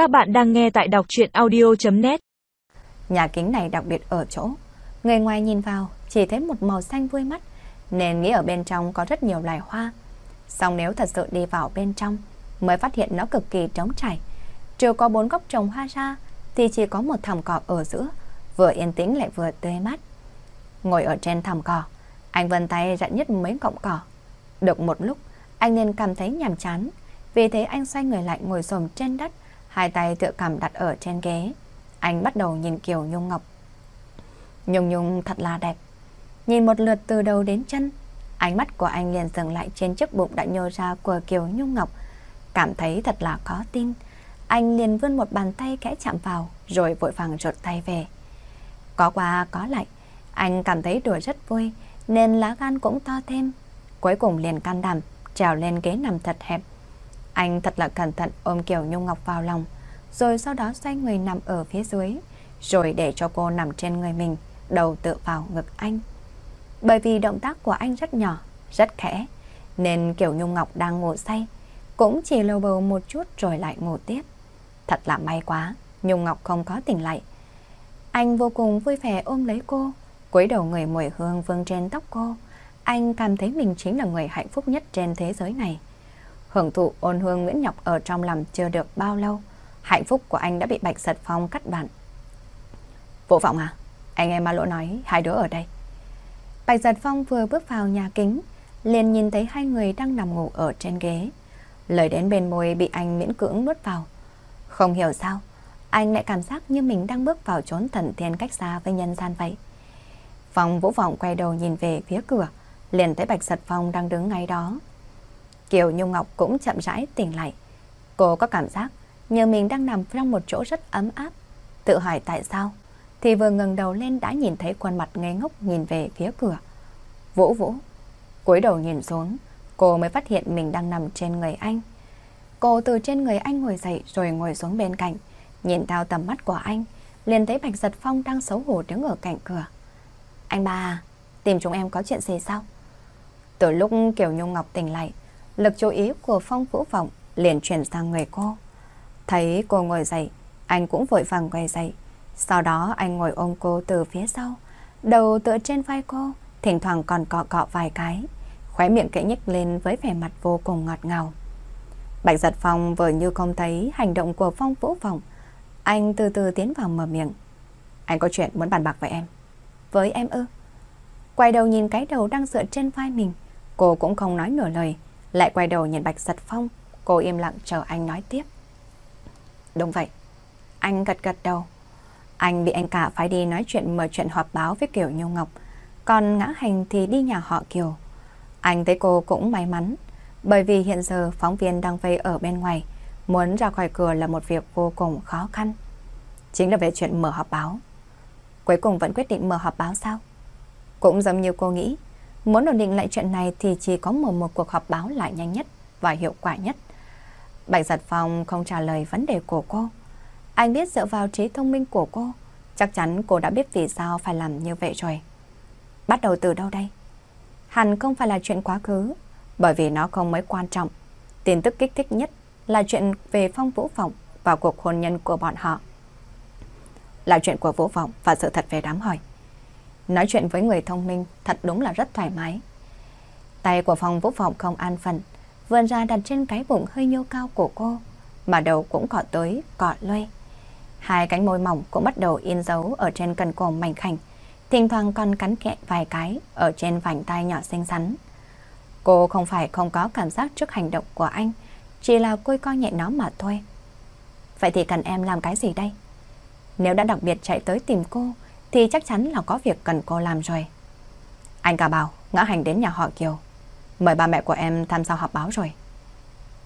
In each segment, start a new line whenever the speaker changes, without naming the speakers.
Các bạn đang nghe tại đọc chuyện audio.net
Nhà kính này đặc biệt ở chỗ, người ngoài nhìn vào chỉ thấy một màu xanh vui mắt, nên nghĩ ở bên trong có rất nhiều loài hoa. Xong nếu thật sự đi vào bên trong, mới phát hiện nó cực kỳ trống trải. Trừ có bốn góc trồng hoa ra, thì chỉ có một thảm cỏ ở giữa, vừa yên tĩnh lại vừa tươi mát. Ngồi ở trên thảm cỏ, anh vân tay rặn nhất mấy cọng cỏ. Được một lúc, anh nên cảm thấy nhàm chán, vì thế anh xoay người lại ngồi xổm trên đất, hai tay tựa cảm đặt ở trên ghế. Anh bắt đầu nhìn Kiều Nhung Ngọc. Nhung Nhung thật là đẹp. Nhìn một lượt từ đầu đến chân, ánh mắt của anh liền dừng lại trên chiếc bụng đã nhô ra của Kiều Nhung Ngọc. Cảm thấy thật là khó tin. Anh liền vươn một bàn tay kẽ chạm vào, rồi vội vàng rụt tay về. Có qua có lại, anh cảm thấy đùa rất vui, nên lá gan cũng to thêm. Cuối cùng liền can đảm, trèo lên ghế nằm thật hẹp. Anh thật là cẩn thận ôm Kiều Nhung Ngọc vào lòng, rồi sau đó xoay người nằm ở phía dưới, rồi để cho cô nằm trên người mình, đầu tựa vào ngực anh. Bởi vì động tác của anh rất nhỏ, rất khẽ, nên Kiều Nhung Ngọc đang ngủ say, cũng chỉ lâu bầu một chút rồi lại ngủ tiếp. Thật là may quá, Nhung Ngọc không có tỉnh lại. Anh vô cùng vui vẻ ôm lấy cô, cúi đầu người mùi hương vương trên tóc cô. Anh cảm thấy mình chính là người hạnh phúc nhất trên thế giới này. Hưởng thụ ôn hương Nguyễn Nhọc ở trong lòng chưa được bao lâu, hạnh phúc của anh đã bị Bạch Giật Phong cắt đoạn. Vũ Vọng à, anh em ba lỗ nói hai đứa ở đây. Bạch Giật Phong vừa bước vào nhà kính, liền nhìn thấy hai người đang nằm ngủ ở trên ghế. Lời đến bên môi bị anh miễn cưỡng nuốt vào. Không hiểu sao, anh lại cảm giác như mình đang bước vào chốn thần thiên cách xa với nhân gian vậy. Phong Vũ Vọng quay đầu nhìn về phía cửa, liền thấy Bạch Giật Phong đang đứng ngay đó. Kiều Nhung Ngọc cũng chậm rãi tỉnh lại. Cô có cảm giác như mình đang nằm trong một chỗ rất ấm áp. Tự hỏi tại sao, thì vừa ngẩng đầu lên đã nhìn thấy khuôn mặt ngây ngốc nhìn về phía cửa. Vũ Vũ, cúi đầu nhìn xuống, cô mới phát hiện mình đang nằm trên người anh. Cô từ trên người anh ngồi dậy rồi ngồi xuống bên cạnh, nhìn theo tầm mắt của anh, liền thấy Bạch Giật Phong đang xấu hổ đứng ở cạnh cửa. Anh ba à, tìm chúng em có chuyện gì sao? Từ lúc Kiều Nhung Ngọc tỉnh lại, lực chú ý của Phong Vũ Vọng liền chuyển sang người cô. Thấy cô ngồi dậy, anh cũng vội vàng quay dậy. Sau đó anh ngồi ôm cô từ phía sau, đầu tựa trên vai cô, thỉnh thoảng còn cọ cọ vài cái, khóe miệng kẽ nhếch lên với vẻ mặt vô cùng ngọt ngào. Bạch giật Phong vừa như không thấy hành động của Phong Vũ Vọng, anh từ từ tiến vào mở miệng. Anh có chuyện muốn bàn bạc với em. Với em ư? Quay đầu nhìn cái đầu đang dựa trên vai mình, cô cũng không nói nửa lời, lại quay đầu nhìn Bạch Giật Phong, cô im lặng chờ anh nói tiếp. Đúng vậy, anh gật gật đầu. Anh bị anh cả phải đi nói chuyện mở chuyện họp báo với Kiều Nhung Ngọc, còn ngã hành thì đi nhà họ Kiều. Anh thấy cô cũng may mắn, bởi vì hiện giờ phóng viên đang vây ở bên ngoài, muốn ra khỏi cửa là một việc vô cùng khó khăn. Chính là về chuyện mở họp báo. Cuối cùng vẫn quyết định mở họp báo sao? Cũng giống như cô nghĩ, muốn ổn định lại chuyện này thì chỉ có mở một cuộc họp báo lại nhanh nhất và hiệu quả nhất. Bạch giật phong không trả lời vấn đề của cô. Anh biết dựa vào trí thông minh của cô, chắc chắn cô đã biết vì sao phải làm như vậy rồi. Bắt đầu từ đâu đây? Hẳn không phải là chuyện quá khứ, bởi vì nó không mấy quan trọng. Tin tức kích thích nhất là chuyện về Phong Vũ Vọng và cuộc hôn nhân của bọn họ. Là chuyện của Vũ Vọng và sự thật về đám hỏi. Nói chuyện với người thông minh thật đúng là rất thoải mái. Tay của phòng Vũ Vọng không an phận, vươn ra đặt trên cái bụng hơi nhô cao của cô, mà đầu cũng cọ tới, cọ loay. Hai cánh môi mỏng cũng bắt đầu in dấu ở trên cần cổ mảnh khảnh, thỉnh thoảng còn cắn kẹ vài cái ở trên vành tay nhỏ xinh xắn. Cô không phải không có cảm giác trước hành động của anh, chỉ là cô coi nhẹ nó mà thôi. Vậy thì cần em làm cái gì đây? Nếu đã đặc biệt chạy tới tìm cô, thì chắc chắn là có việc cần cô làm rồi. Anh cả bảo, ngã hành đến nhà họ Kiều. Mời ba mẹ của em tham gia họp báo rồi.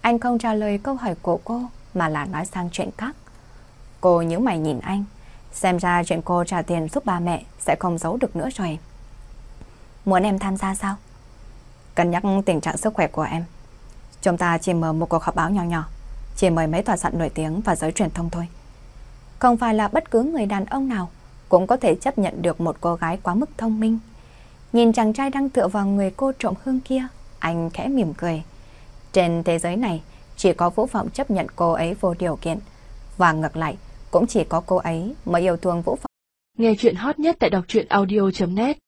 Anh không trả lời câu hỏi của cô, mà là nói sang chuyện khác. Cô nhíu mày nhìn anh, xem ra chuyện cô trả tiền giúp ba mẹ sẽ không giấu được nữa rồi. Muốn em tham gia sao? Cân nhắc tình trạng sức khỏe của em. Chúng ta chỉ mở một cuộc họp báo nhỏ nhỏ, chỉ mời mấy tòa soạn nổi tiếng và giới truyền thông thôi. Không phải là bất cứ người đàn ông nào cũng có thể chấp nhận được một cô gái quá mức thông minh. Nhìn chàng trai đang tựa vào người cô trộm hương kia, anh khẽ mỉm cười. Trên thế giới này, chỉ có Vũ Vọng chấp nhận cô ấy vô điều kiện. Và ngược lại, cũng chỉ có cô ấy mới yêu thương Vũ Phạm.
Nghe chuyện hot nhất tại đọc truyện audio.net